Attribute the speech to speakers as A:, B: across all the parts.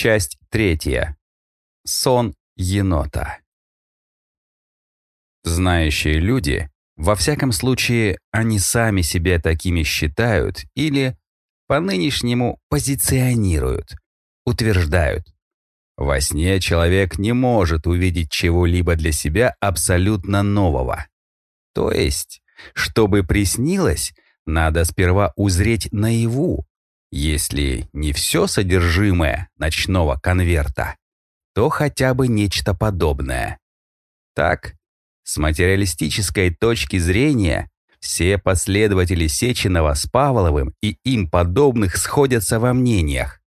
A: Часть третья. Сон енота. Знающие люди, во всяком случае, они сами себя такими считают или по-нынешнему позиционируют, утверждают. Во сне человек не может увидеть чего-либо для себя абсолютно нового. То есть, чтобы приснилось, надо сперва узреть наяву, если не все содержимое ночного конверта, то хотя бы нечто подобное. Так, с материалистической точки зрения, все последователи Сеченова с Павловым и им подобных сходятся во мнениях.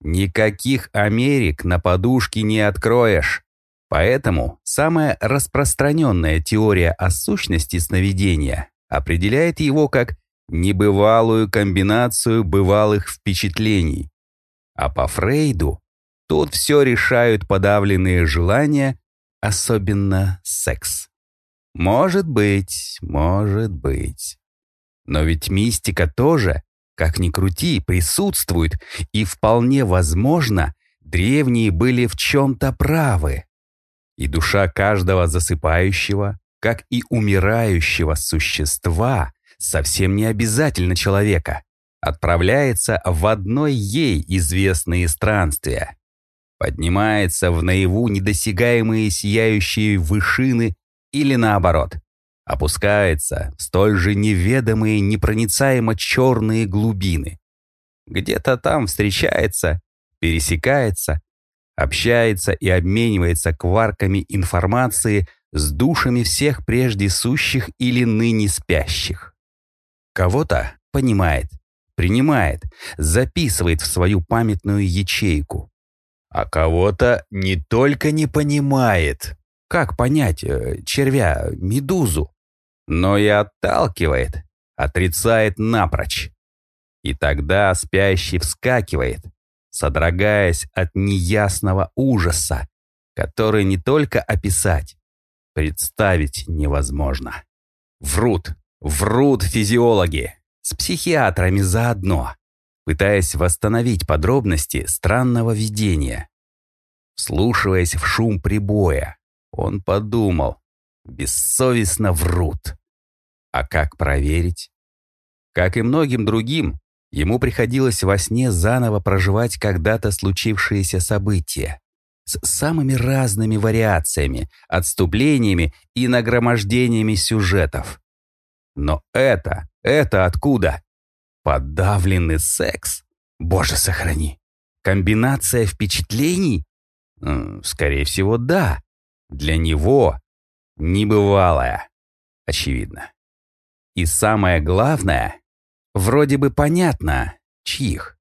A: Никаких Америк на подушке не откроешь. Поэтому самая распространенная теория о сущности сновидения определяет его как небывалую комбинацию бывалых впечатлений. А по Фрейду тут все решают подавленные желания, особенно секс. Может быть, может быть. Но ведь мистика тоже, как ни крути, присутствует, и вполне возможно, древние были в чем-то правы. И душа каждого засыпающего, как и умирающего существа, совсем не обязательно человека, отправляется в одно ей известные странствия. Поднимается в наяву недосягаемые сияющие вышины или наоборот, опускается в столь же неведомые непроницаемо черные глубины. Где-то там встречается, пересекается, общается и обменивается кварками информации с душами всех прежде сущих или ныне спящих. Кого-то понимает, принимает, записывает в свою памятную ячейку. А кого-то не только не понимает, как понять э, червя, медузу, но и отталкивает, отрицает напрочь. И тогда спящий вскакивает, содрогаясь от неясного ужаса, который не только описать, представить невозможно. Врут, Врут физиологи, с психиатрами заодно, пытаясь восстановить подробности странного видения. Вслушиваясь в шум прибоя, он подумал, бессовестно врут. А как проверить? Как и многим другим, ему приходилось во сне заново проживать когда-то случившиеся события с самыми разными вариациями, отступлениями и нагромождениями сюжетов. Но это, это откуда? Подавленный секс? Боже, сохрани. Комбинация впечатлений? Скорее всего, да. Для него небывалая. Очевидно. И самое главное, вроде бы понятно, чьих.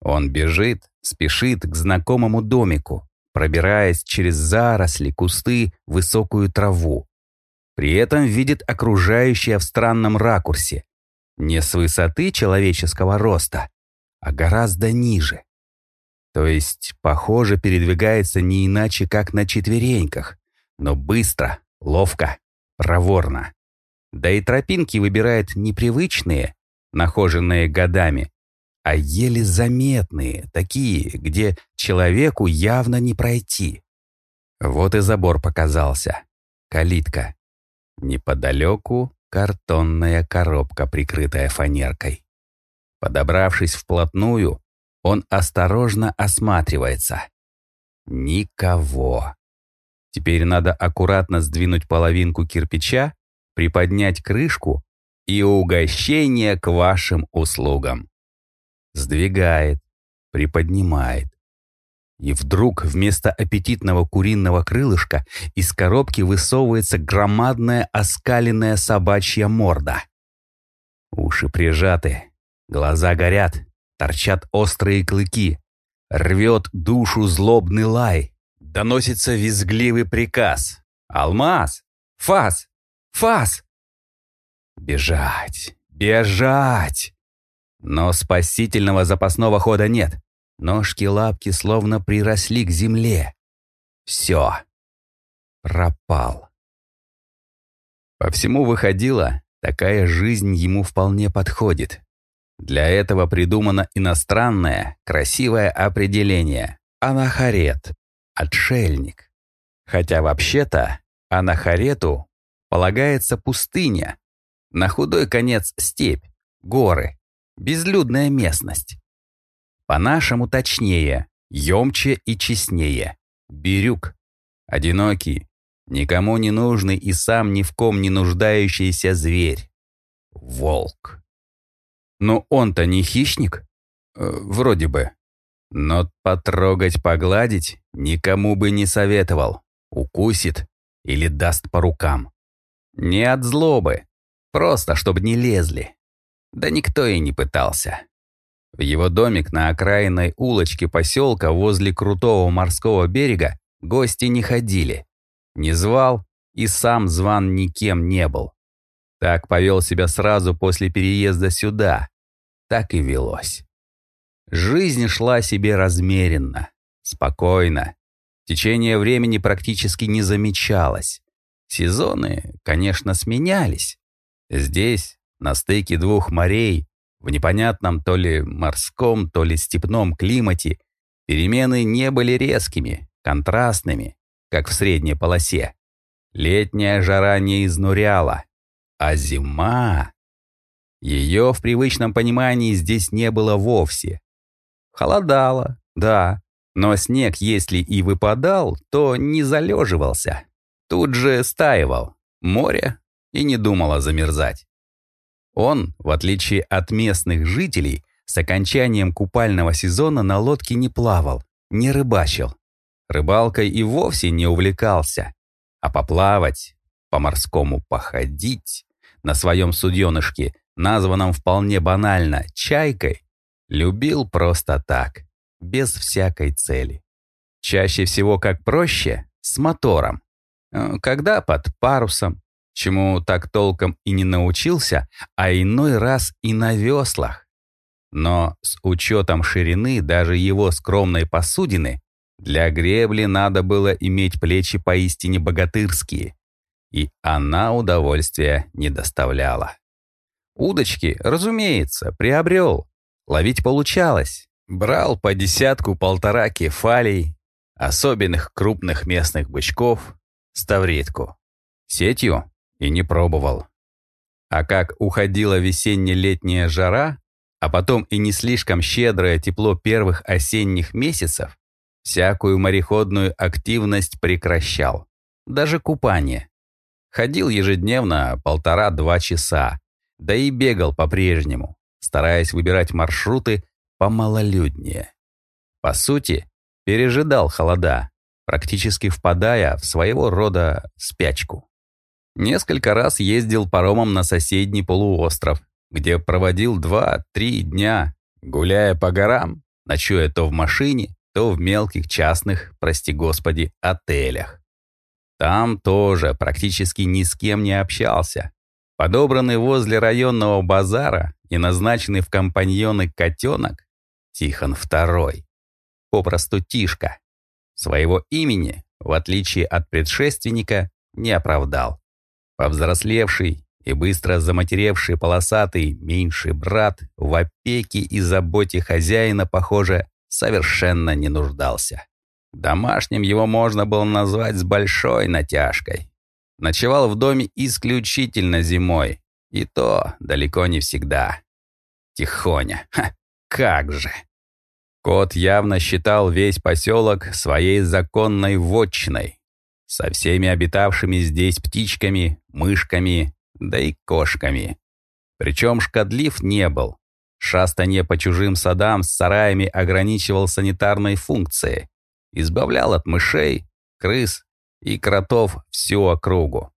A: Он бежит, спешит к знакомому домику, пробираясь через заросли, кусты, высокую траву. При этом видит окружающее в странном ракурсе. Не с высоты человеческого роста, а гораздо ниже. То есть, похоже, передвигается не иначе, как на четвереньках, но быстро, ловко, проворно. Да и тропинки выбирает непривычные, нахоженные годами, а еле заметные, такие, где человеку явно не пройти. Вот и забор показался. Калитка. Неподалеку картонная коробка, прикрытая фанеркой. Подобравшись вплотную, он осторожно осматривается. Никого. Теперь надо аккуратно сдвинуть половинку кирпича, приподнять крышку и угощение к вашим услугам. Сдвигает, приподнимает. И вдруг вместо аппетитного куриного крылышка из коробки высовывается громадная оскаленная собачья морда. Уши прижаты, глаза горят, торчат острые клыки, рвет душу злобный лай, доносится визгливый приказ. «Алмаз! Фас! Фас!» Бежать! Бежать! Но спасительного запасного хода нет. Ножки-лапки словно приросли к земле. Все. Пропал. По всему выходило, такая жизнь ему вполне подходит. Для этого придумано иностранное, красивое определение – анахарет, отшельник. Хотя вообще-то анахарету полагается пустыня, на худой конец степь, горы, безлюдная местность. По-нашему точнее, емче и честнее. Бирюк. Одинокий, никому не нужный и сам ни в ком не нуждающийся зверь. Волк. Но он-то не хищник? Э, вроде бы. Но потрогать, погладить никому бы не советовал. Укусит или даст по рукам. Не от злобы, просто чтобы не лезли. Да никто и не пытался. Его домик на окраинной улочке поселка возле крутого морского берега гости не ходили. Не звал и сам зван никем не был. Так повел себя сразу после переезда сюда. Так и велось. Жизнь шла себе размеренно, спокойно. Течение времени практически не замечалось. Сезоны, конечно, сменялись. Здесь, на стыке двух морей, в непонятном то ли морском, то ли степном климате, перемены не были резкими, контрастными, как в средней полосе. Летняя жара не изнуряла, а зима... Ее в привычном понимании здесь не было вовсе. Холодало, да, но снег, если и выпадал, то не залеживался. Тут же стаивал. Море и не думало замерзать. Он, в отличие от местных жителей, с окончанием купального сезона на лодке не плавал, не рыбачил. Рыбалкой и вовсе не увлекался. А поплавать, по-морскому походить, на своем суденышке, названном вполне банально «чайкой», любил просто так, без всякой цели. Чаще всего как проще, с мотором. Э, когда под парусом, чему так толком и не научился, а иной раз и на веслах. Но с учетом ширины даже его скромной посудины, для гребли надо было иметь плечи поистине богатырские, и она удовольствия не доставляла. Удочки, разумеется, приобрел. Ловить получалось. Брал по десятку-полтора кефалей, особенных крупных местных бычков, ставритку. Сетью и не пробовал. А как уходила весенне-летняя жара, а потом и не слишком щедрое тепло первых осенних месяцев, всякую мореходную активность прекращал. Даже купание. Ходил ежедневно полтора-два часа, да и бегал по-прежнему, стараясь выбирать маршруты помалолюднее. По сути, пережидал холода, практически впадая в своего рода спячку. Несколько раз ездил паромом на соседний полуостров, где проводил два-три дня, гуляя по горам, ночуя то в машине, то в мелких частных, прости господи, отелях. Там тоже практически ни с кем не общался. Подобранный возле районного базара и назначенный в компаньоны котенок Тихон II, попросту Тишка, своего имени, в отличие от предшественника, не оправдал. Повзрослевший и быстро заматеревший полосатый меньший брат в опеке и заботе хозяина, похоже, совершенно не нуждался. Домашним его можно было назвать с большой натяжкой. Ночевал в доме исключительно зимой, и то далеко не всегда. Тихоня, ха, как же! Кот явно считал весь поселок своей законной вотчиной, со всеми обитавшими здесь птичками, мышками, да и кошками. Причем шкадлив не был. Шастанье по чужим садам с сараями ограничивал санитарной функцией избавлял от мышей, крыс и кротов всю округу,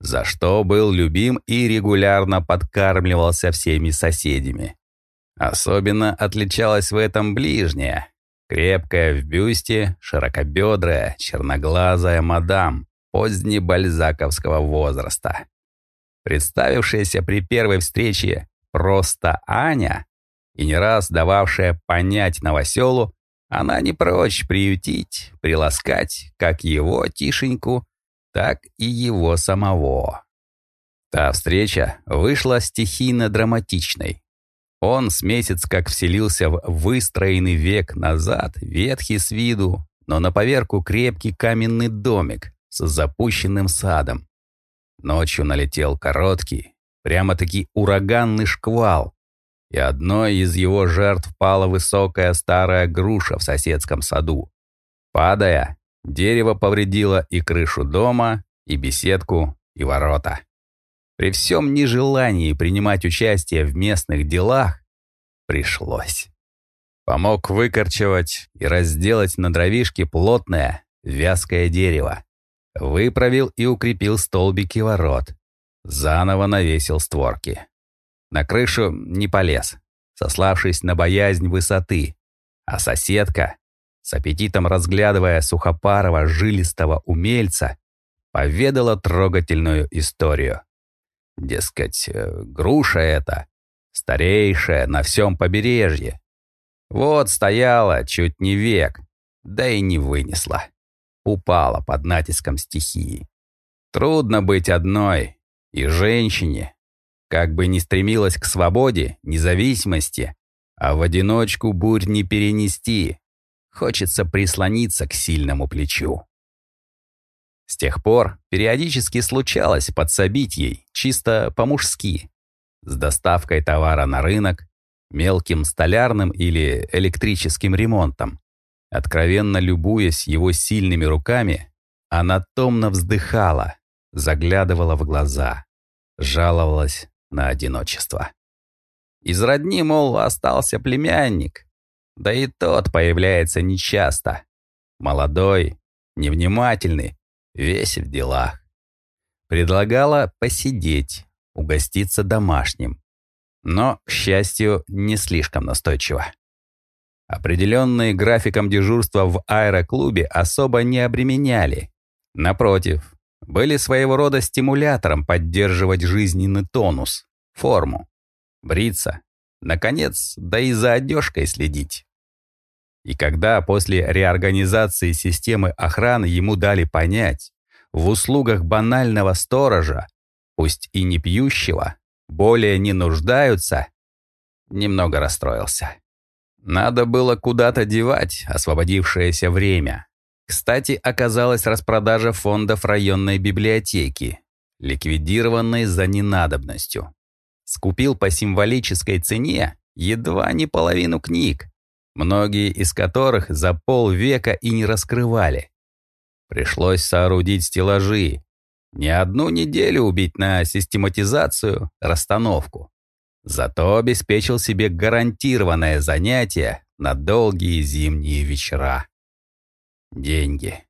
A: за что был любим и регулярно подкармливался всеми соседями. Особенно отличалась в этом ближняя, крепкая в бюсте, широкобедрая, черноглазая мадам позднебальзаковского возраста. Представившаяся при первой встрече просто Аня и не раз дававшая понять новоселу, она не прочь приютить, приласкать как его Тишеньку, так и его самого. Та встреча вышла стихийно драматичной. Он с месяц как вселился в выстроенный век назад, ветхий с виду, но на поверку крепкий каменный домик с запущенным садом. Ночью налетел короткий, прямо-таки ураганный шквал, и одной из его жертв пала высокая старая груша в соседском саду. Падая, дерево повредило и крышу дома, и беседку, и ворота. При всем нежелании принимать участие в местных делах пришлось. Помог выкорчевать и разделать на дровишке плотное, вязкое дерево. Выправил и укрепил столбики ворот. Заново навесил створки. На крышу не полез, сославшись на боязнь высоты. А соседка, с аппетитом разглядывая сухопарого жилистого умельца, поведала трогательную историю. Дескать, э, груша эта, старейшая на всем побережье. Вот стояла чуть не век, да и не вынесла. Упала под натиском стихии. Трудно быть одной и женщине, как бы ни стремилась к свободе, независимости, а в одиночку бурь не перенести. Хочется прислониться к сильному плечу. С тех пор периодически случалось подсобить ей, чисто по-мужски, с доставкой товара на рынок, мелким столярным или электрическим ремонтом. Откровенно любуясь его сильными руками, она томно вздыхала, заглядывала в глаза, жаловалась на одиночество. Из родни, мол, остался племянник, да и тот появляется нечасто. Молодой, невнимательный, весь в делах. Предлагала посидеть, угоститься домашним. Но, к счастью, не слишком настойчиво. Определенные графиком дежурства в аэроклубе особо не обременяли. Напротив, были своего рода стимулятором поддерживать жизненный тонус, форму, бриться, наконец, да и за одежкой следить. И когда после реорганизации системы охраны ему дали понять, в услугах банального сторожа, пусть и не пьющего, более не нуждаются, немного расстроился. Надо было куда-то девать освободившееся время. Кстати, оказалась распродажа фондов районной библиотеки, ликвидированной за ненадобностью. Скупил по символической цене едва не половину книг, многие из которых за полвека и не раскрывали. Пришлось соорудить стеллажи, не одну неделю убить на систематизацию, расстановку. Зато обеспечил себе гарантированное занятие на долгие зимние вечера. Деньги.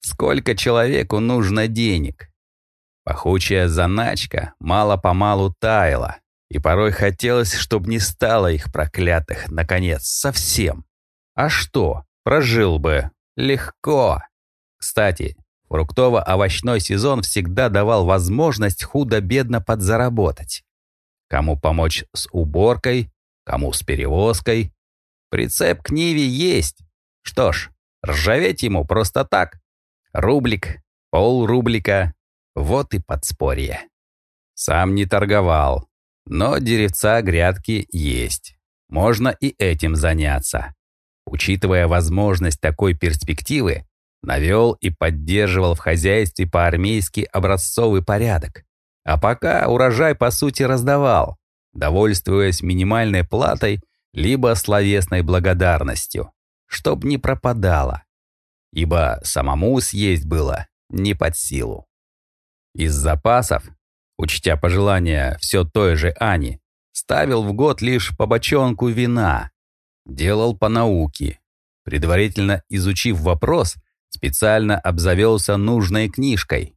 A: Сколько человеку нужно денег? Пахучая заначка мало-помалу таяла, и порой хотелось, чтобы не стало их проклятых, наконец, совсем. А что, прожил бы. Легко. Кстати, фруктово-овощной сезон всегда давал возможность худо-бедно подзаработать. Кому помочь с уборкой, кому с перевозкой. Прицеп к Ниве есть. Что ж, ржаветь ему просто так. Рублик, полрублика. Вот и подспорье. Сам не торговал, но деревца грядки есть. Можно и этим заняться. Учитывая возможность такой перспективы, навел и поддерживал в хозяйстве по-армейски образцовый порядок. А пока урожай по сути раздавал, довольствуясь минимальной платой либо словесной благодарностью, чтоб не пропадало, ибо самому съесть было не под силу. Из запасов учтя пожелания все той же Ани, ставил в год лишь по бочонку вина. Делал по науке. Предварительно изучив вопрос, специально обзавелся нужной книжкой.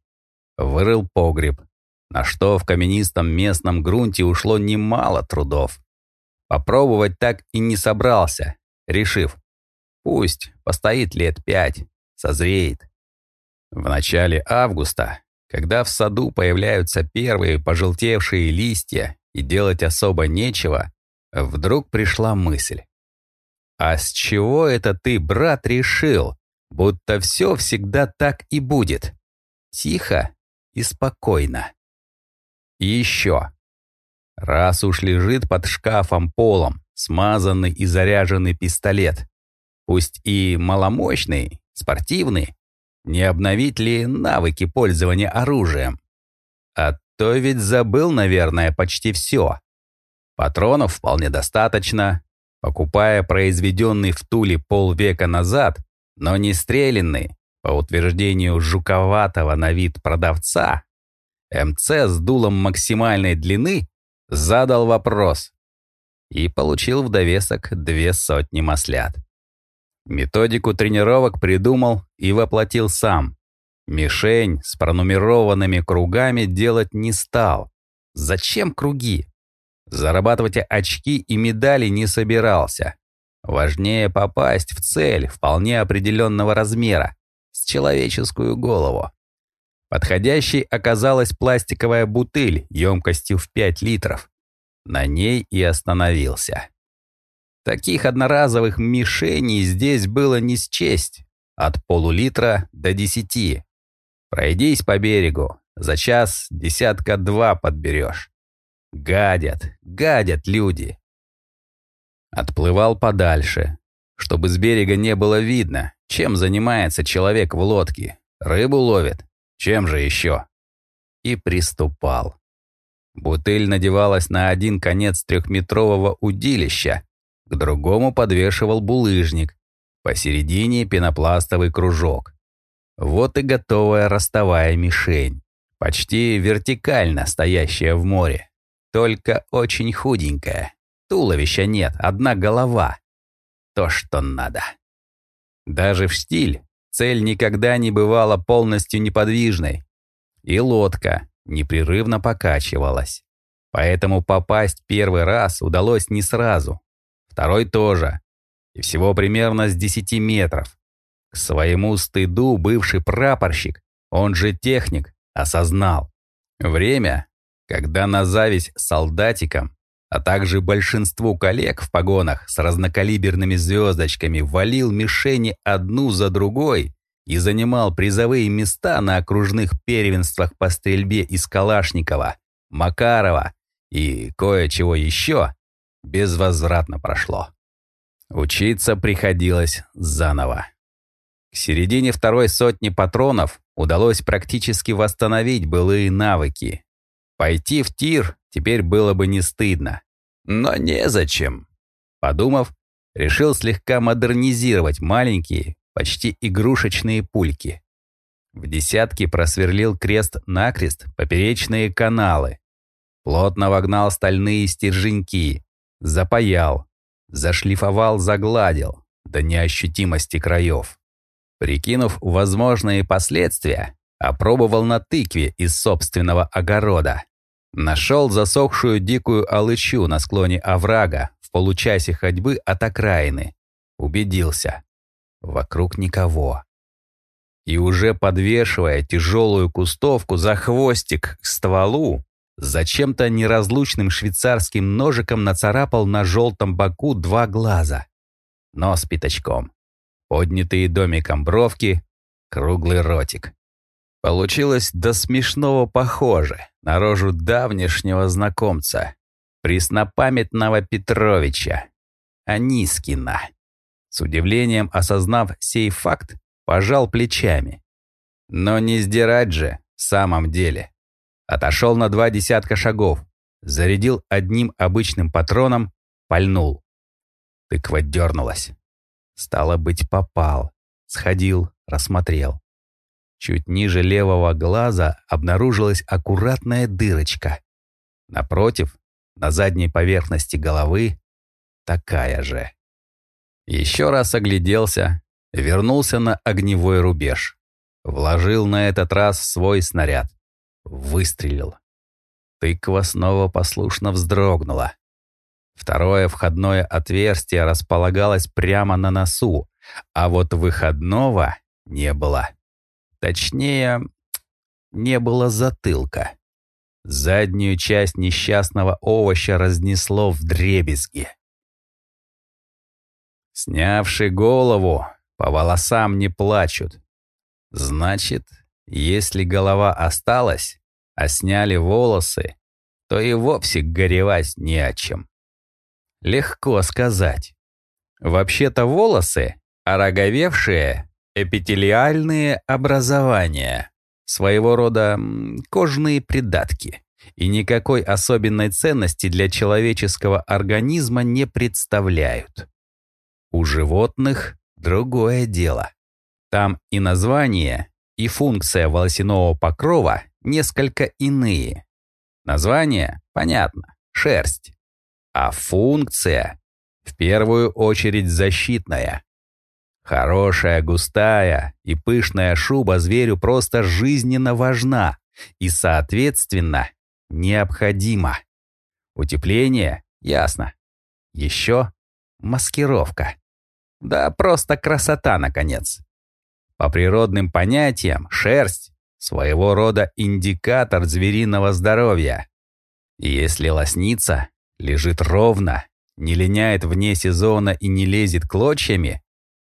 A: Вырыл погреб, на что в каменистом местном грунте ушло немало трудов. Попробовать так и не собрался, решив, пусть постоит лет пять, созреет. В начале августа когда в саду появляются первые пожелтевшие листья и делать особо нечего, вдруг пришла мысль. «А с чего это ты, брат, решил, будто все всегда так и будет? Тихо и спокойно. И еще. Раз уж лежит под шкафом полом смазанный и заряженный пистолет, пусть и маломощный, спортивный, не обновить ли навыки пользования оружием? А то ведь забыл, наверное, почти все. Патронов вполне достаточно. Покупая произведенный в Туле полвека назад, но не стрелянный, по утверждению жуковатого на вид продавца, МЦ с дулом максимальной длины задал вопрос и получил в довесок две сотни маслят. Методику тренировок придумал и воплотил сам. Мишень с пронумерованными кругами делать не стал. Зачем круги? Зарабатывать очки и медали не собирался. Важнее попасть в цель вполне определенного размера, с человеческую голову. Подходящей оказалась пластиковая бутыль емкостью в 5 литров. На ней и остановился. Таких одноразовых мишеней здесь было не счесть. От полулитра до десяти. Пройдись по берегу, за час десятка-два подберешь. Гадят, гадят люди. Отплывал подальше, чтобы с берега не было видно, чем занимается человек в лодке. Рыбу ловит, чем же еще? И приступал. Бутыль надевалась на один конец трехметрового удилища, к другому подвешивал булыжник, посередине пенопластовый кружок. Вот и готовая ростовая мишень, почти вертикально стоящая в море, только очень худенькая. Туловища нет, одна голова. То, что надо. Даже в штиль цель никогда не бывала полностью неподвижной. И лодка непрерывно покачивалась. Поэтому попасть первый раз удалось не сразу второй тоже. И всего примерно с 10 метров. К своему стыду бывший прапорщик, он же техник, осознал. Время, когда на зависть солдатикам, а также большинству коллег в погонах с разнокалиберными звездочками валил мишени одну за другой и занимал призовые места на окружных первенствах по стрельбе из Калашникова, Макарова и кое-чего еще, безвозвратно прошло. Учиться приходилось заново. К середине второй сотни патронов удалось практически восстановить былые навыки. Пойти в тир теперь было бы не стыдно. Но незачем. Подумав, решил слегка модернизировать маленькие, почти игрушечные пульки. В десятке просверлил крест-накрест поперечные каналы. Плотно вогнал стальные стерженьки, Запаял, зашлифовал, загладил до неощутимости краев. Прикинув возможные последствия, опробовал на тыкве из собственного огорода. Нашел засохшую дикую алычу на склоне оврага в получасе ходьбы от окраины. Убедился. Вокруг никого. И уже подвешивая тяжелую кустовку за хвостик к стволу, Зачем-то неразлучным швейцарским ножиком нацарапал на желтом боку два глаза. Нос пятачком. Поднятые домиком бровки, круглый ротик. Получилось до смешного похоже на рожу давнешнего знакомца, преснопамятного Петровича, Анискина. С удивлением осознав сей факт, пожал плечами. Но не сдирать же в самом деле. Отошел на два десятка шагов, зарядил одним обычным патроном, пальнул. Тыква дернулась. Стало быть, попал. Сходил, рассмотрел. Чуть ниже левого глаза обнаружилась аккуратная дырочка. Напротив, на задней поверхности головы, такая же. Еще раз огляделся, вернулся на огневой рубеж. Вложил на этот раз свой снаряд. Выстрелил. Тыква снова послушно вздрогнула. Второе входное отверстие располагалось прямо на носу, а вот выходного не было. Точнее, не было затылка. Заднюю часть несчастного овоща разнесло в дребезги. Снявши голову, по волосам не плачут. Значит, если голова осталась, а сняли волосы, то и вовсе горевать не о чем. Легко сказать. Вообще-то волосы – ороговевшие эпителиальные образования, своего рода кожные придатки, и никакой особенной ценности для человеческого организма не представляют. У животных другое дело. Там и название, и функция волосяного покрова несколько иные. Название, понятно, шерсть. А функция, в первую очередь, защитная. Хорошая, густая и пышная шуба зверю просто жизненно важна и, соответственно, необходима. Утепление, ясно. Еще маскировка. Да просто красота, наконец. По природным понятиям, шерсть — своего рода индикатор звериного здоровья. Если лосница лежит ровно, не линяет вне сезона и не лезет клочьями,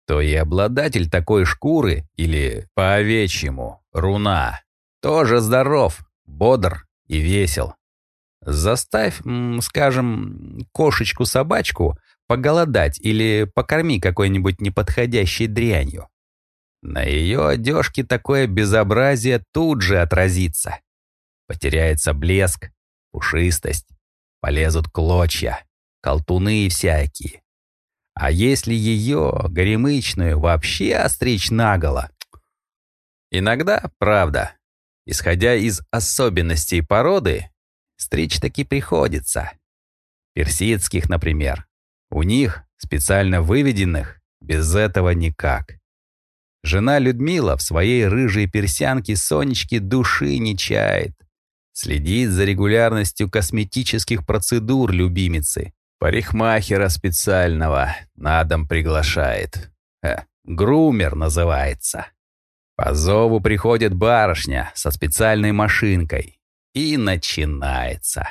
A: то и обладатель такой шкуры, или по-овечьему, руна, тоже здоров, бодр и весел. Заставь, скажем, кошечку-собачку поголодать или покорми какой-нибудь неподходящей дрянью. На ее одежке такое безобразие тут же отразится. Потеряется блеск, пушистость, полезут клочья, колтуны всякие. А если ее, горемычную, вообще остричь наголо? Иногда, правда, исходя из особенностей породы, стричь таки приходится. Персидских, например. У них, специально выведенных, без этого никак. Жена Людмила в своей рыжей персянке Сонечки души не чает. Следит за регулярностью косметических процедур любимицы. Парикмахера специального на дом приглашает. Э, грумер называется. По зову приходит барышня со специальной машинкой. И начинается.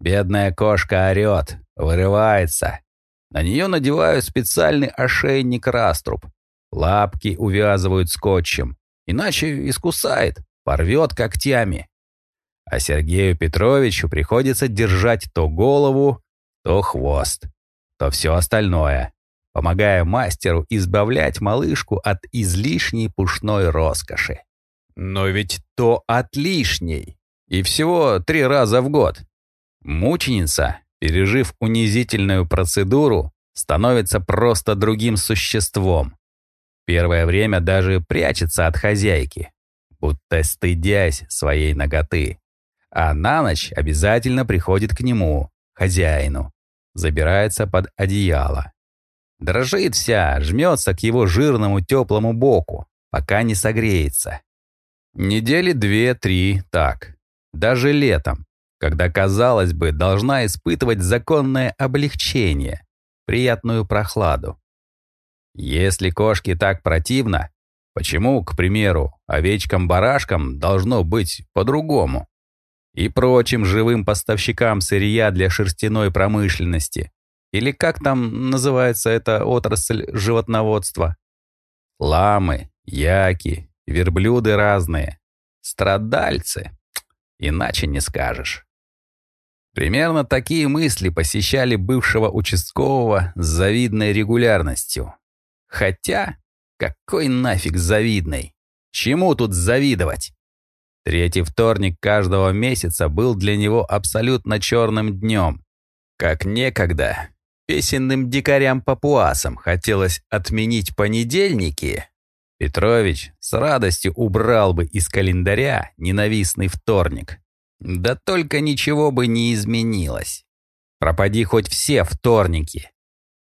A: Бедная кошка орет, вырывается. На нее надевают специальный ошейник-раструб. Лапки увязывают скотчем, иначе искусает, порвет когтями. А Сергею Петровичу приходится держать то голову, то хвост, то все остальное, помогая мастеру избавлять малышку от излишней пушной роскоши. Но ведь то от лишней. И всего три раза в год. Мученица, пережив унизительную процедуру, становится просто другим существом, Первое время даже прячется от хозяйки, будто стыдясь своей ноготы. А на ночь обязательно приходит к нему, хозяину, забирается под одеяло. Дрожит вся, жмется к его жирному теплому боку, пока не согреется. Недели две-три так. Даже летом, когда, казалось бы, должна испытывать законное облегчение, приятную прохладу. Если кошке так противно, почему, к примеру, овечкам-барашкам должно быть по-другому? И прочим живым поставщикам сырья для шерстяной промышленности. Или как там называется эта отрасль животноводства? Ламы, яки, верблюды разные. Страдальцы. Иначе не скажешь. Примерно такие мысли посещали бывшего участкового с завидной регулярностью. Хотя, какой нафиг завидный? Чему тут завидовать? Третий вторник каждого месяца был для него абсолютно черным днем. Как некогда песенным дикарям-папуасам хотелось отменить понедельники, Петрович с радостью убрал бы из календаря ненавистный вторник. Да только ничего бы не изменилось. Пропади хоть все вторники.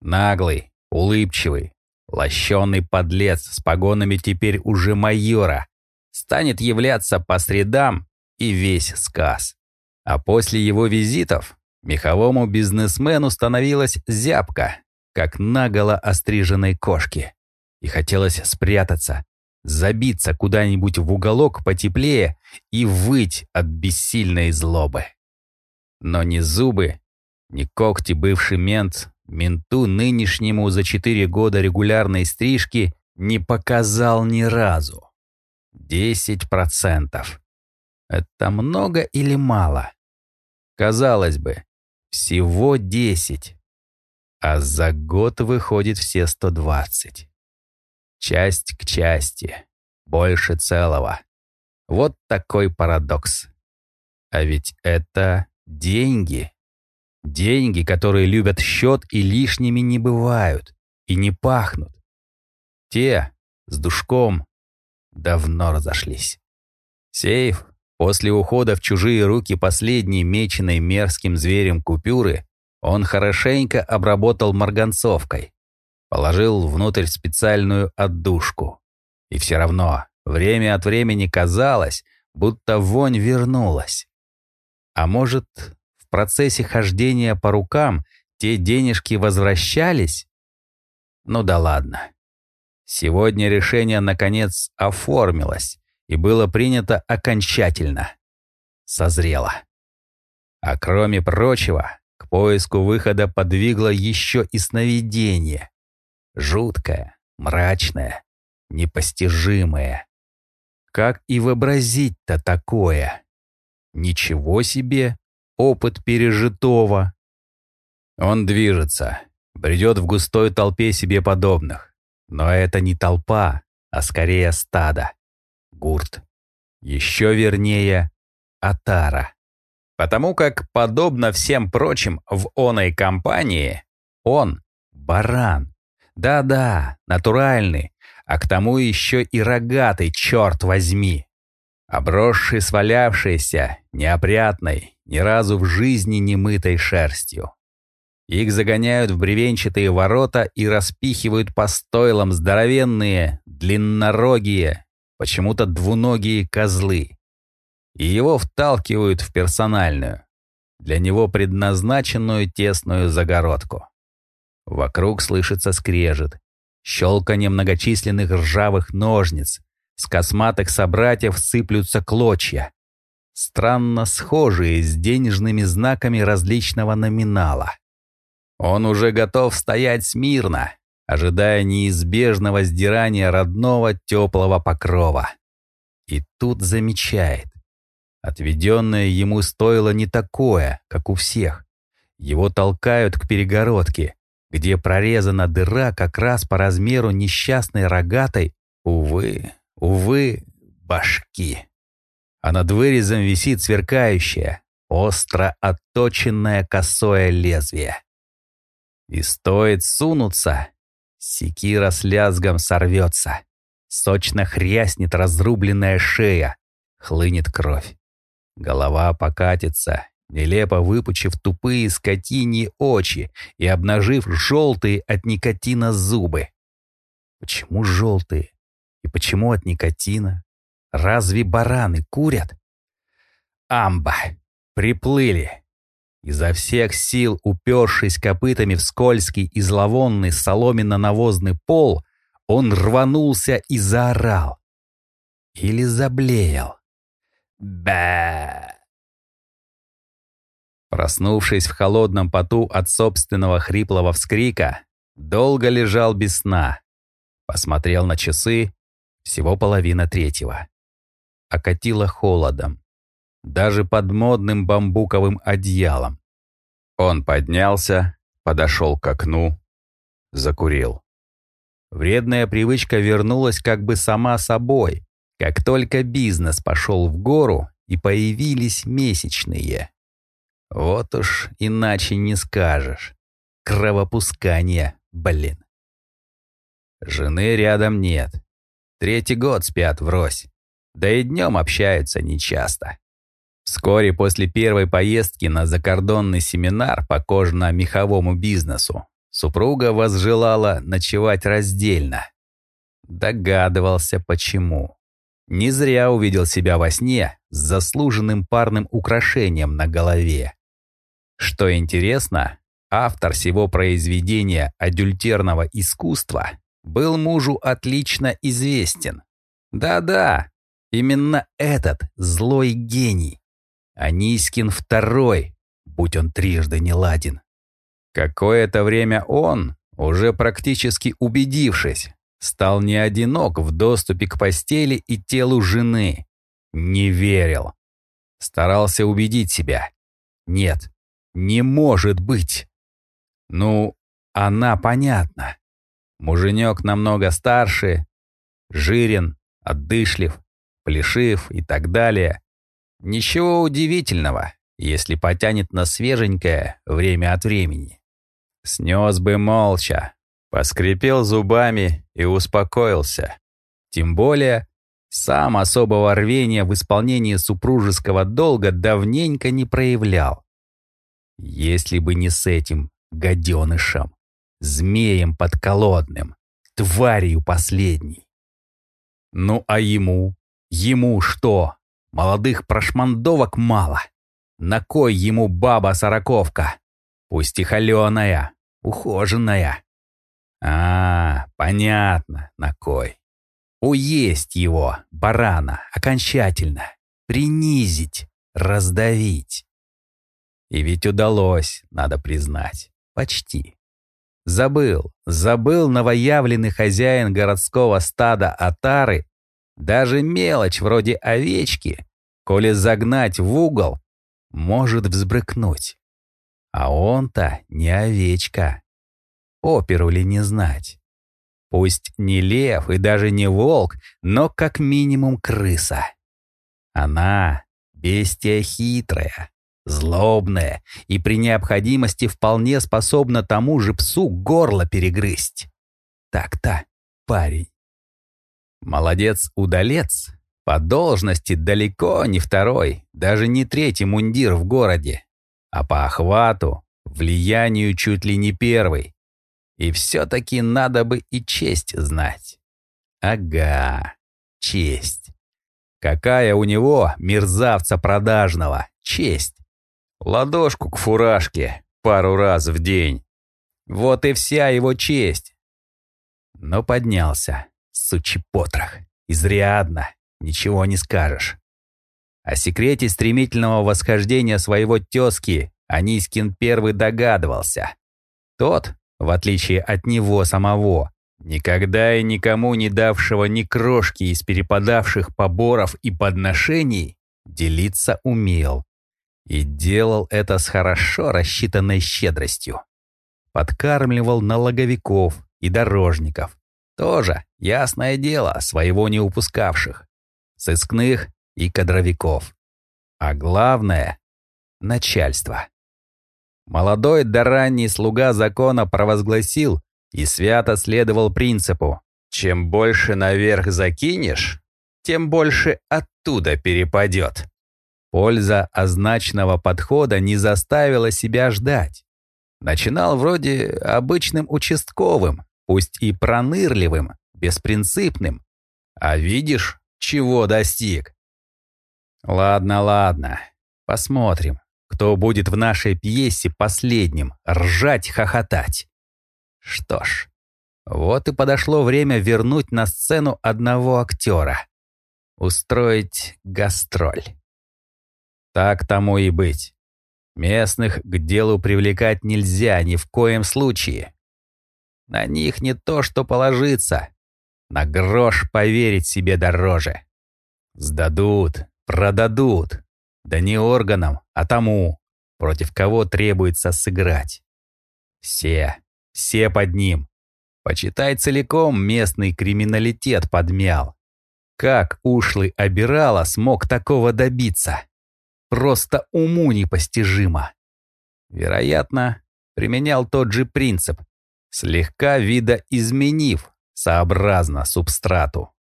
A: Наглый, улыбчивый, Лощеный подлец с погонами теперь уже майора станет являться по средам и весь сказ. А после его визитов меховому бизнесмену становилась зябка, как наголо остриженной кошки. И хотелось спрятаться, забиться куда-нибудь в уголок потеплее и выть от бессильной злобы. Но ни зубы, ни когти бывший мент Менту нынешнему за четыре года регулярной стрижки не показал ни разу. Десять процентов. Это много или мало? Казалось бы, всего 10, а за год выходит все 120. Часть к части, больше целого. Вот такой парадокс. А ведь это деньги. Деньги, которые любят счет и лишними не бывают, и не пахнут. Те с душком давно разошлись. Сейф после ухода в чужие руки последней меченой мерзким зверем купюры он хорошенько обработал марганцовкой, положил внутрь специальную отдушку. И все равно время от времени казалось, будто вонь вернулась. А может, процессе хождения по рукам те денежки возвращались? Ну да ладно. Сегодня решение, наконец, оформилось и было принято окончательно. Созрело. А кроме прочего, к поиску выхода подвигло еще и сновидение. Жуткое, мрачное, непостижимое. Как и вообразить-то такое? Ничего себе, опыт пережитого. Он движется, бредет в густой толпе себе подобных. Но это не толпа, а скорее стадо. Гурт. Еще вернее, Атара. Потому как, подобно всем прочим в оной компании, он — баран. Да-да, натуральный, а к тому еще и рогатый, черт возьми. Обросший свалявшийся, неопрятной, ни разу в жизни не мытой шерстью. Их загоняют в бревенчатые ворота и распихивают по стойлам здоровенные, длиннорогие, почему-то двуногие козлы. И его вталкивают в персональную, для него предназначенную тесную загородку. Вокруг слышится скрежет, щелканье многочисленных ржавых ножниц, с косматых собратьев сыплются клочья, странно схожие с денежными знаками различного номинала. Он уже готов стоять смирно, ожидая неизбежного сдирания родного теплого покрова. И тут замечает. Отведенное ему стоило не такое, как у всех. Его толкают к перегородке, где прорезана дыра как раз по размеру несчастной рогатой, увы, увы, башки. А над вырезом висит сверкающее, остро отточенное косое лезвие. И стоит сунуться, секира с лязгом сорвется. Сочно хряснет разрубленная шея, хлынет кровь. Голова покатится, нелепо выпучив тупые скотиньи очи и обнажив желтые от никотина зубы. Почему желтые? И почему от никотина? Разве бараны курят? Амба! Приплыли! Изо всех сил, упершись копытами в скользкий и зловонный соломенно-навозный пол, он рванулся и заорал. Или заблеял. Бэ! Проснувшись в холодном поту от собственного хриплого вскрика, долго лежал без сна. Посмотрел на часы, всего половина третьего. Окатило холодом даже под модным бамбуковым одеялом. Он поднялся, подошел к окну, закурил. Вредная привычка вернулась как бы сама собой, как только бизнес пошел в гору и появились месячные. Вот уж иначе не скажешь. Кровопускание, блин. Жены рядом нет. Третий год спят врозь. Да и днем общаются нечасто. Вскоре после первой поездки на закордонный семинар по кожно-меховому бизнесу супруга возжелала ночевать раздельно. Догадывался, почему. Не зря увидел себя во сне с заслуженным парным украшением на голове. Что интересно, автор всего произведения адюльтерного искусства был мужу отлично известен. Да-да, именно этот злой гений. Анискин второй, будь он трижды не ладен. Какое-то время он, уже практически убедившись, стал не одинок в доступе к постели и телу жены. Не верил. Старался убедить себя. Нет, не может быть. Ну, она понятна. Муженек намного старше, жирен, отдышлив, плешив и так далее. Ничего удивительного, если потянет на свеженькое время от времени. Снес бы молча, поскрипел зубами и успокоился. Тем более, сам особого рвения в исполнении супружеского долга давненько не проявлял. Если бы не с этим гаденышем, змеем подколодным, тварью последней. Ну а ему? Ему что? Молодых прошмандовок мало. На кой ему баба-сороковка? Пусть и холеная, ухоженная. А, понятно, на кой. Уесть его, барана, окончательно. Принизить, раздавить. И ведь удалось, надо признать. Почти. Забыл, забыл новоявленный хозяин городского стада отары, даже мелочь вроде овечки, коли загнать в угол, может взбрыкнуть. А он-то не овечка. Оперу ли не знать? Пусть не лев и даже не волк, но как минимум крыса. Она — бестия хитрая, злобная и при необходимости вполне способна тому же псу горло перегрызть. Так-то, парень. Молодец-удалец по должности далеко не второй, даже не третий мундир в городе, а по охвату, влиянию чуть ли не первый. И все-таки надо бы и честь знать. Ага, честь. Какая у него, мерзавца продажного, честь. Ладошку к фуражке пару раз в день. Вот и вся его честь. Но поднялся, сучий потрох, изрядно, ничего не скажешь. О секрете стремительного восхождения своего тезки Анискин первый догадывался. Тот, в отличие от него самого, никогда и никому не давшего ни крошки из перепадавших поборов и подношений, делиться умел. И делал это с хорошо рассчитанной щедростью. Подкармливал налоговиков и дорожников. Тоже, ясное дело, своего не упускавших. Сыскных и кадровиков. А главное — начальство. Молодой да ранний слуга закона провозгласил и свято следовал принципу «Чем больше наверх закинешь, тем больше оттуда перепадет». Польза означенного подхода не заставила себя ждать. Начинал вроде обычным участковым, пусть и пронырливым, беспринципным. А видишь, чего достиг? Ладно, ладно, посмотрим. Кто будет в нашей пьесе последним ржать, хохотать? Что ж, вот и подошло время вернуть на сцену одного актера. Устроить гастроль. Так тому и быть. Местных к делу привлекать нельзя ни в коем случае. На них не то что положиться. На грош поверить себе дороже. Сдадут, продадут, да не органам, а тому, против кого требуется сыграть. Все, все под ним. Почитай целиком местный криминалитет подмял. Как ушлый обирала смог такого добиться? Просто уму непостижимо. Вероятно, применял тот же принцип, слегка видоизменив сообразно субстрату.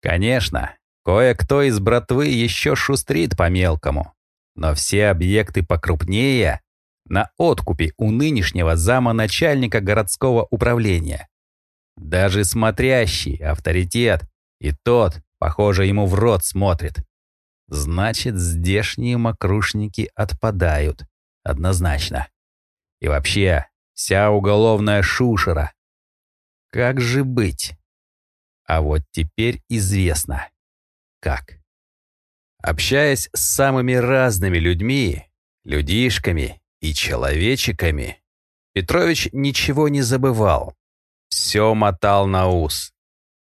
A: Конечно, Кое-кто из братвы еще шустрит по-мелкому, но все объекты покрупнее на откупе у нынешнего зама начальника городского управления. Даже смотрящий авторитет и тот, похоже, ему в рот смотрит. Значит, здешние мокрушники отпадают. Однозначно. И вообще, вся уголовная шушера. Как же быть? А вот теперь известно как. Общаясь с самыми разными людьми, людишками и человечиками, Петрович ничего не забывал. Все мотал на ус.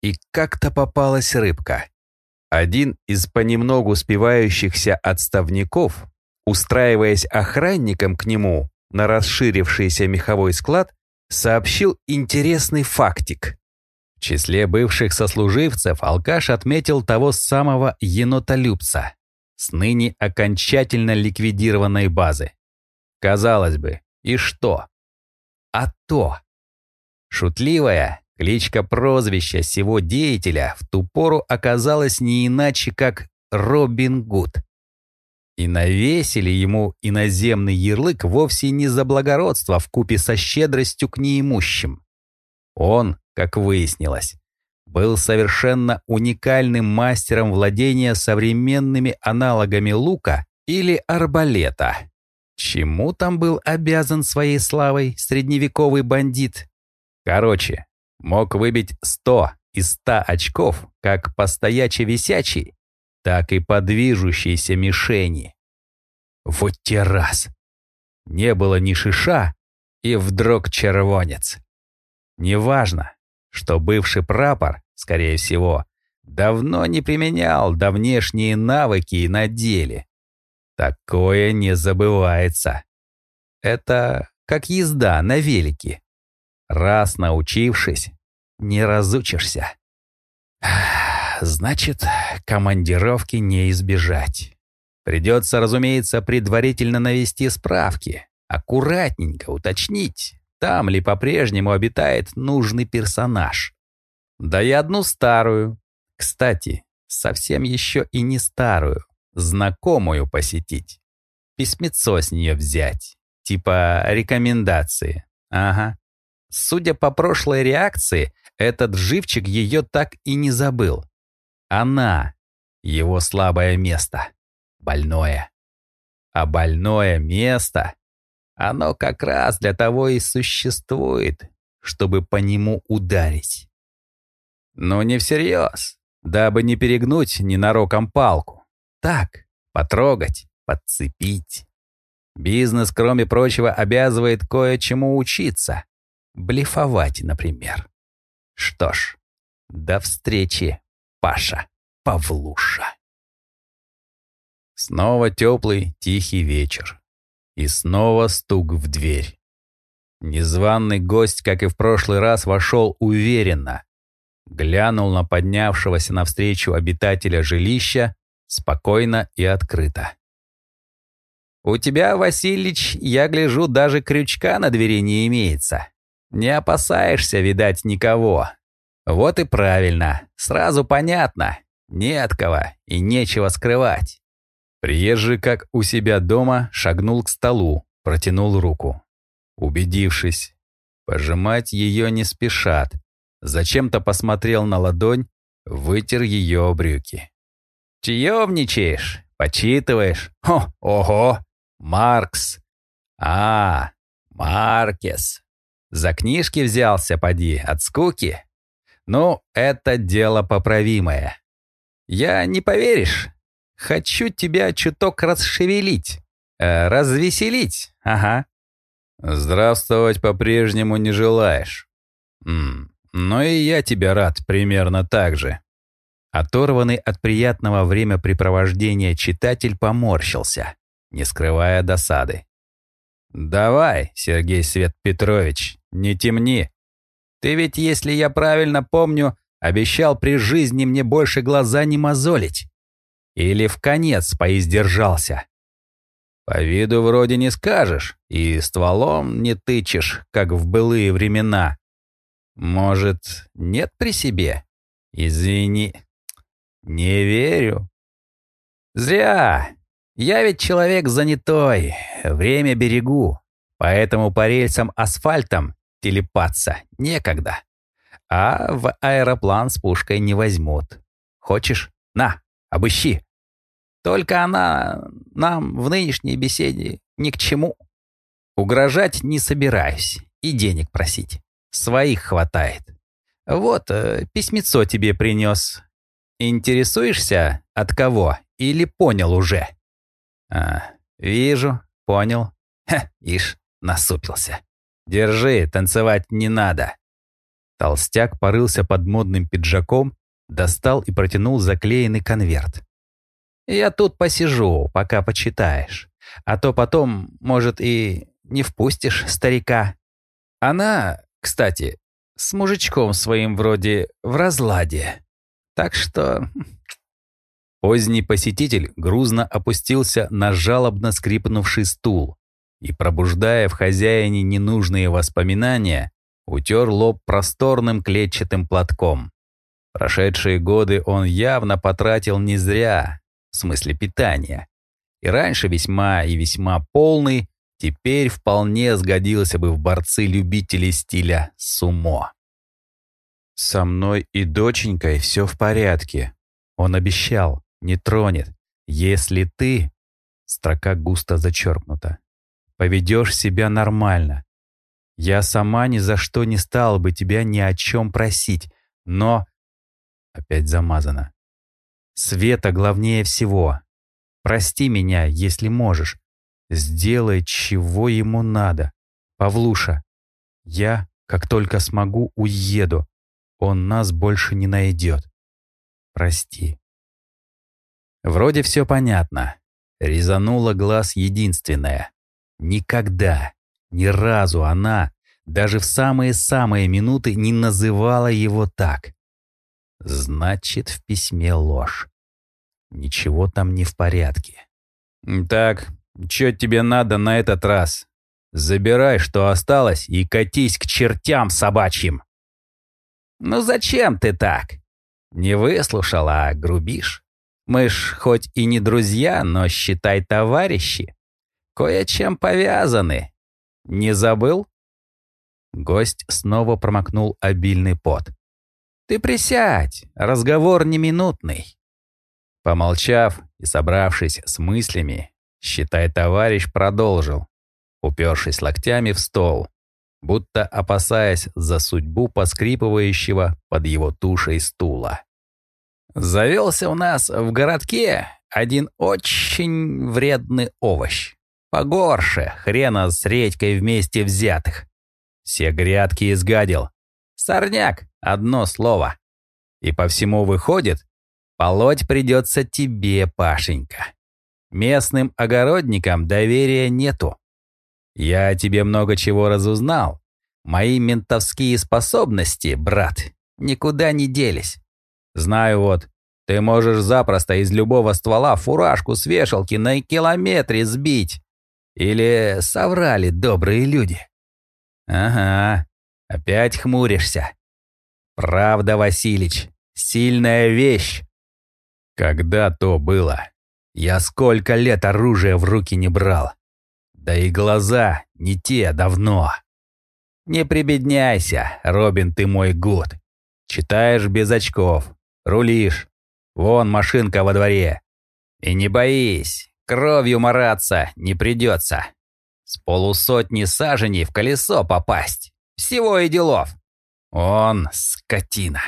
A: И как-то попалась рыбка. Один из понемногу спивающихся отставников устраиваясь охранником к нему на расширившийся меховой склад, сообщил интересный фактик. В числе бывших сослуживцев алкаш отметил того самого енотолюбца с ныне окончательно ликвидированной базы. Казалось бы, и что? А то. Шутливая кличка прозвища сего деятеля в ту пору оказалась не иначе, как Робин Гуд. И навесили ему иноземный ярлык вовсе не за благородство в купе со щедростью к неимущим. Он, как выяснилось, был совершенно уникальным мастером владения современными аналогами лука или арбалета. Чему там был обязан своей славой средневековый бандит? Короче, мог выбить 100 из 100 очков как по стояче-висячей, так и по движущейся мишени. Вот те раз! Не было ни шиша, и вдруг червонец. Неважно, что бывший прапор, скорее всего, давно не применял давнешние навыки на деле. Такое не забывается. Это как езда на велике. Раз научившись, не разучишься. Значит, командировки не избежать. Придется, разумеется, предварительно навести справки, аккуратненько уточнить, там ли по-прежнему обитает нужный персонаж. Да и одну старую. Кстати, совсем еще и не старую, знакомую посетить. Письмецо с нее взять, типа рекомендации. Ага. Судя по прошлой реакции, этот живчик ее так и не забыл. Она — его слабое место, больное. А больное место, оно как раз для того и существует, чтобы по нему ударить. Но не всерьез, дабы не перегнуть ненароком палку. Так, потрогать, подцепить. Бизнес, кроме прочего, обязывает кое-чему учиться. Блефовать, например. Что ж, до встречи. Паша Павлуша. Снова теплый, тихий вечер. И снова стук в дверь. Незваный гость, как и в прошлый раз, вошел уверенно. Глянул на поднявшегося навстречу обитателя жилища спокойно и открыто. «У тебя, Васильич, я гляжу, даже крючка на двери не имеется. Не опасаешься, видать, никого, вот и правильно. Сразу понятно. Не от кого и нечего скрывать. Приезжий, как у себя дома, шагнул к столу, протянул руку. Убедившись, пожимать ее не спешат, зачем-то посмотрел на ладонь, вытер ее брюки. «Чаевничаешь? Почитываешь? О, ого! Маркс! А, Маркес! За книжки взялся, поди, от скуки?» Ну, это дело поправимое. Я, не поверишь, хочу тебя чуток расшевелить, э, развеселить, ага. Здравствовать по-прежнему не желаешь. М ну и я тебя рад примерно так же. Оторванный от приятного времяпрепровождения читатель поморщился, не скрывая досады. «Давай, Сергей Свет Петрович, не темни. Ты ведь, если я правильно помню, обещал при жизни мне больше глаза не мозолить. Или в конец поиздержался. По виду вроде не скажешь, и стволом не тычешь, как в былые времена. Может, нет при себе? Извини, не верю. Зря. Я ведь человек занятой, время берегу, поэтому по рельсам асфальтом телепаться некогда. А в аэроплан с пушкой не возьмут. Хочешь? На, обыщи. Только она нам в нынешней беседе ни к чему. Угрожать не собираюсь и денег просить. Своих хватает. Вот, э, письмецо тебе принес. Интересуешься, от кого? Или понял уже? А, вижу, понял. Ха, ишь, насупился. «Держи, танцевать не надо». Толстяк порылся под модным пиджаком, достал и протянул заклеенный конверт. Я тут посижу, пока почитаешь. А то потом, может, и не впустишь старика. Она, кстати, с мужичком своим вроде в разладе. Так что... Поздний посетитель грузно опустился на жалобно скрипнувший стул и, пробуждая в хозяине ненужные воспоминания, утер лоб просторным клетчатым платком. Прошедшие годы он явно потратил не зря, в смысле питания. И раньше весьма и весьма полный, теперь вполне сгодился бы в борцы любителей стиля сумо. «Со мной и доченькой все в порядке», — он обещал не тронет, если ты, строка густо зачеркнута, поведешь себя нормально. Я сама ни за что не стала бы тебя ни о чем просить, но... Опять замазано. Света главнее всего. Прости меня, если можешь. Сделай, чего ему надо. Павлуша, я, как только смогу, уеду. Он нас больше не найдет. Прости. Вроде все понятно. Резанула глаз единственное. Никогда, ни разу она, даже в самые-самые минуты, не называла его так. Значит, в письме ложь. Ничего там не в порядке. «Так, что тебе надо на этот раз? Забирай, что осталось, и катись к чертям собачьим!» «Ну зачем ты так? Не выслушала, а грубишь?» Мы ж хоть и не друзья, но считай товарищи. Кое-чем повязаны. Не забыл?» Гость снова промокнул обильный пот. «Ты присядь, разговор не минутный». Помолчав и собравшись с мыслями, считай товарищ продолжил, упершись локтями в стол, будто опасаясь за судьбу поскрипывающего под его тушей стула. Завелся у нас в городке один очень вредный овощ. Погорше хрена с редькой вместе взятых. Все грядки изгадил. Сорняк, одно слово. И по всему выходит, полоть придется тебе, Пашенька. Местным огородникам доверия нету. Я тебе много чего разузнал. Мои ментовские способности, брат, никуда не делись. Знаю вот, ты можешь запросто из любого ствола фуражку с вешалки на километре сбить. Или соврали добрые люди. Ага, опять хмуришься. Правда, Василич, сильная вещь. Когда то было? Я сколько лет оружия в руки не брал. Да и глаза не те давно. Не прибедняйся, Робин, ты мой гуд. Читаешь без очков, Рулишь. Вон машинка во дворе. И не боись, кровью мараться не придется. С полусотни саженей в колесо попасть. Всего и делов. Он, скотина,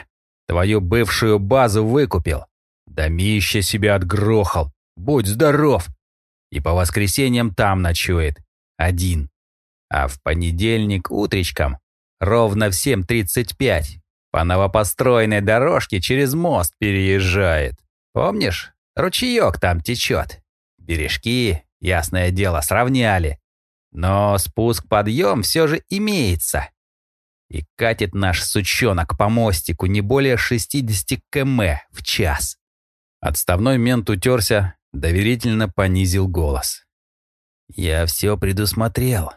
A: твою бывшую базу выкупил. Домище себя отгрохал. Будь здоров. И по воскресеньям там ночует. Один. А в понедельник утречком, ровно в 7.35, по новопостроенной дорожке через мост переезжает. Помнишь, ручеек там течет. Бережки, ясное дело, сравняли. Но спуск-подъем все же имеется. И катит наш сучонок по мостику не более 60 км в час. Отставной мент утерся, доверительно понизил голос. «Я все предусмотрел.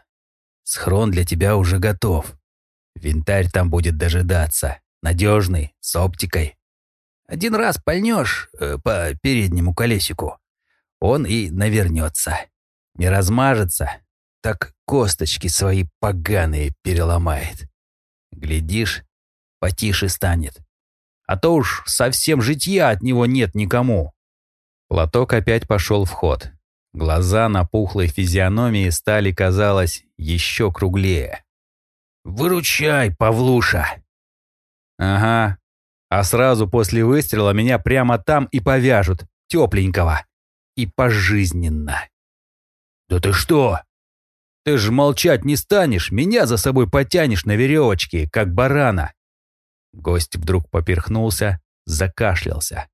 A: Схрон для тебя уже готов. Винтарь там будет дожидаться. Надежный, с оптикой. Один раз пальнешь э, по переднему колесику, он и навернется. Не размажется, так косточки свои поганые переломает. Глядишь, потише станет. А то уж совсем житья от него нет никому. Платок опять пошел в ход. Глаза на пухлой физиономии стали, казалось, еще круглее. «Выручай, Павлуша!» Ага. А сразу после выстрела меня прямо там и повяжут, тепленького. И пожизненно. Да ты что? Ты ж молчать не станешь, меня за собой потянешь на веревочке, как барана. Гость вдруг поперхнулся, закашлялся.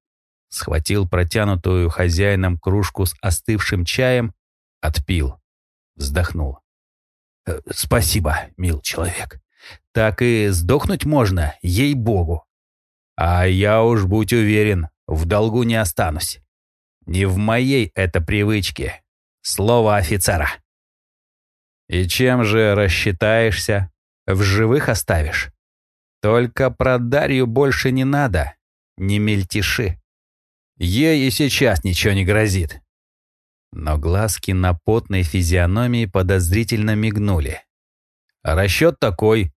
A: схватил протянутую хозяином кружку с остывшим чаем, отпил, вздохнул. «Э, «Спасибо, мил человек. Так и сдохнуть можно, ей-богу. А я уж, будь уверен, в долгу не останусь. Не в моей это привычке. Слово офицера». «И чем же рассчитаешься? В живых оставишь? Только про Дарью больше не надо. Не мельтеши. Ей и сейчас ничего не грозит». Но глазки на потной физиономии подозрительно мигнули. Расчет такой.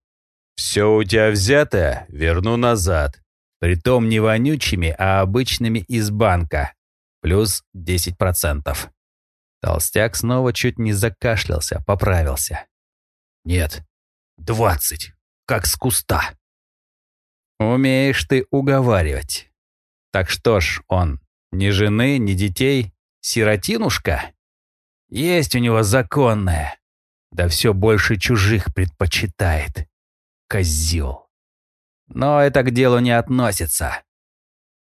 A: Все у тебя взято, верну назад. Притом не вонючими, а обычными из банка. Плюс 10%. Толстяк снова чуть не закашлялся, поправился. «Нет, двадцать, как с куста». «Умеешь ты уговаривать. Так что ж он, ни жены, ни детей, сиротинушка? Есть у него законная, да все больше чужих предпочитает. Козел. Но это к делу не относится».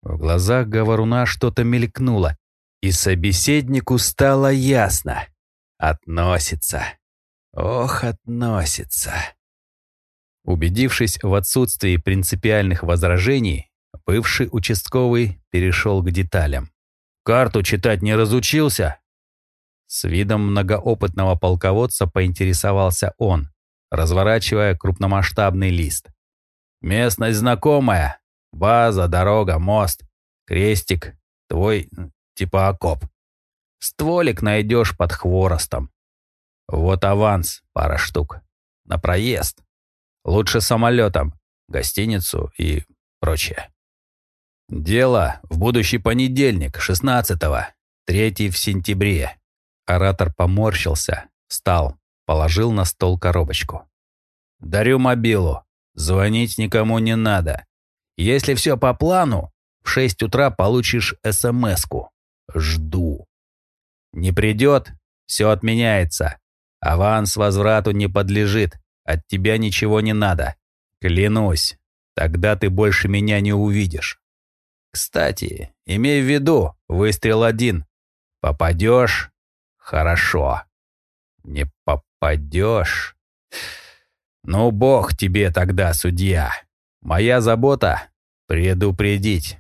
A: В глазах говоруна что-то мелькнуло, и собеседнику стало ясно. Относится. Ох, относится. Убедившись в отсутствии принципиальных возражений, бывший участковый перешел к деталям. «Карту читать не разучился?» С видом многоопытного полководца поинтересовался он, разворачивая крупномасштабный лист. «Местность знакомая. База, дорога, мост, крестик, твой типа окоп. Стволик найдешь под хворостом. Вот аванс, пара штук. На проезд. Лучше самолетом, гостиницу и прочее. Дело в будущий понедельник, 16-го, третий в сентябре. Оратор поморщился, встал, положил на стол коробочку. Дарю мобилу. Звонить никому не надо. Если все по плану, в 6 утра получишь СМС-ку. Жду. Не придет, все отменяется. Аванс возврату не подлежит. От тебя ничего не надо. Клянусь, тогда ты больше меня не увидишь. Кстати, имей в виду, выстрел один. Попадешь — хорошо. Не попадешь... Ну, бог тебе тогда, судья. Моя забота — предупредить.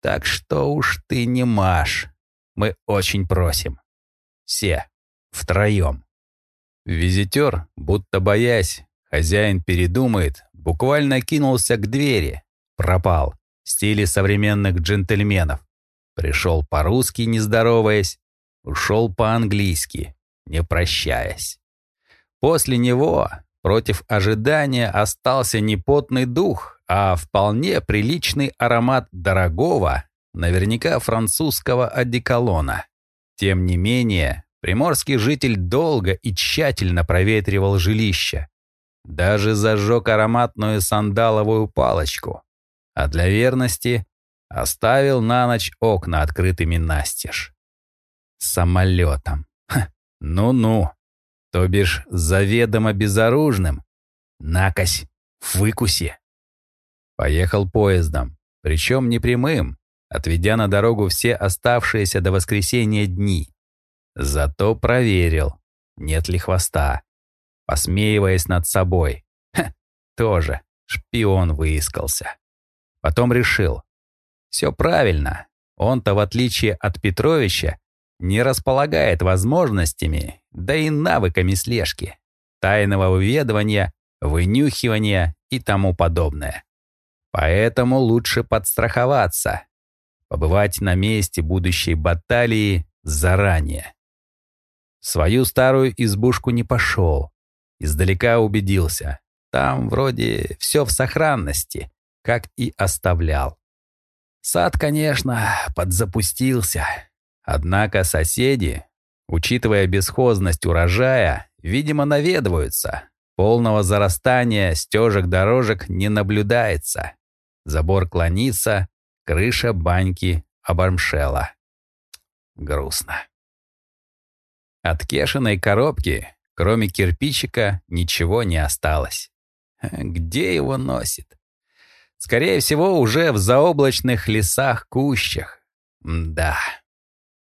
A: Так что уж ты не маш. Мы очень просим. Все. Втроем. Визитер, будто боясь, хозяин передумает, буквально кинулся к двери. Пропал. В стиле современных джентльменов. Пришел по-русски, не здороваясь. Ушел по-английски, не прощаясь. После него, против ожидания, остался не потный дух, а вполне приличный аромат дорогого, наверняка французского одеколона. Тем не менее, приморский житель долго и тщательно проветривал жилище. Даже зажег ароматную сандаловую палочку. А для верности оставил на ночь окна открытыми настежь. Самолетом. Ну-ну. То бишь заведомо безоружным. Накось, выкуси. Поехал поездом, причем не прямым, отведя на дорогу все оставшиеся до воскресенья дни. Зато проверил, нет ли хвоста, посмеиваясь над собой. Ха, тоже шпион выискался. Потом решил, все правильно, он-то, в отличие от Петровича, не располагает возможностями, да и навыками слежки, тайного выведывания, вынюхивания и тому подобное. Поэтому лучше подстраховаться, побывать на месте будущей баталии заранее. В свою старую избушку не пошел. Издалека убедился. Там вроде все в сохранности, как и оставлял. Сад, конечно, подзапустился. Однако соседи, учитывая бесхозность урожая, видимо, наведываются. Полного зарастания стежек-дорожек не наблюдается. Забор клонится, крыша баньки обомшела. Грустно. От Кешиной коробки, кроме кирпичика, ничего не осталось. Где его носит? Скорее всего, уже в заоблачных лесах-кущах, Да.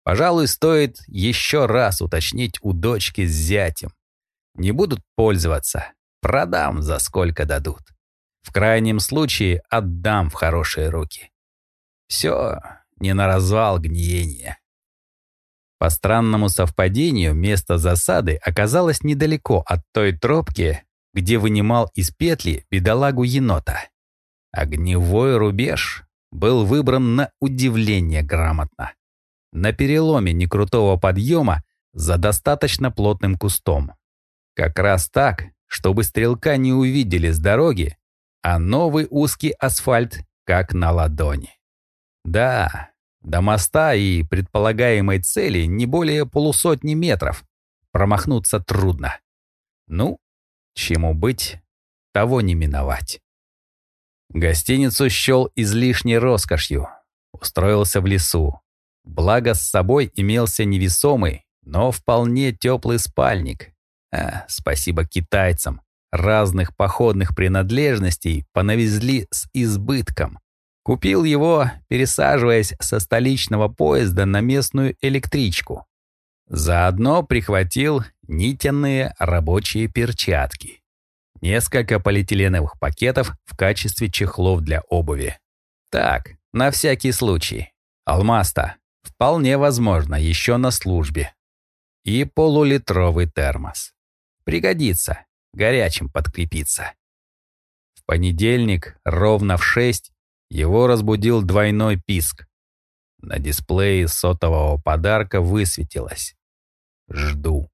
A: Пожалуй, стоит еще раз уточнить у дочки с зятем. Не будут пользоваться, продам за сколько дадут. В крайнем случае отдам в хорошие руки. Все не на развал гниения. По странному совпадению, место засады оказалось недалеко от той тропки, где вынимал из петли бедолагу енота. Огневой рубеж был выбран на удивление грамотно. На переломе некрутого подъема за достаточно плотным кустом. Как раз так, чтобы стрелка не увидели с дороги, а новый узкий асфальт как на ладони. Да, до моста и предполагаемой цели не более полусотни метров. Промахнуться трудно. Ну, чему быть, того не миновать. Гостиницу счел излишней роскошью. Устроился в лесу. Благо с собой имелся невесомый, но вполне теплый спальник. А, спасибо китайцам. Разных походных принадлежностей понавезли с избытком. Купил его, пересаживаясь со столичного поезда на местную электричку. Заодно прихватил нитяные рабочие перчатки. Несколько полиэтиленовых пакетов в качестве чехлов для обуви. Так, на всякий случай. Алмаста. Вполне возможно, еще на службе. И полулитровый термос. Пригодится. Горячим подкрепиться. В понедельник ровно в шесть его разбудил двойной писк. На дисплее сотового подарка высветилось. Жду.